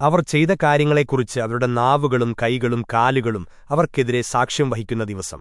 അവർ ചെയ്ത കാര്യങ്ങളെക്കുറിച്ച് അവരുടെ നാവുകളും കൈകളും കാലുകളും അവർക്കെതിരെ സാക്ഷ്യം വഹിക്കുന്ന ദിവസം.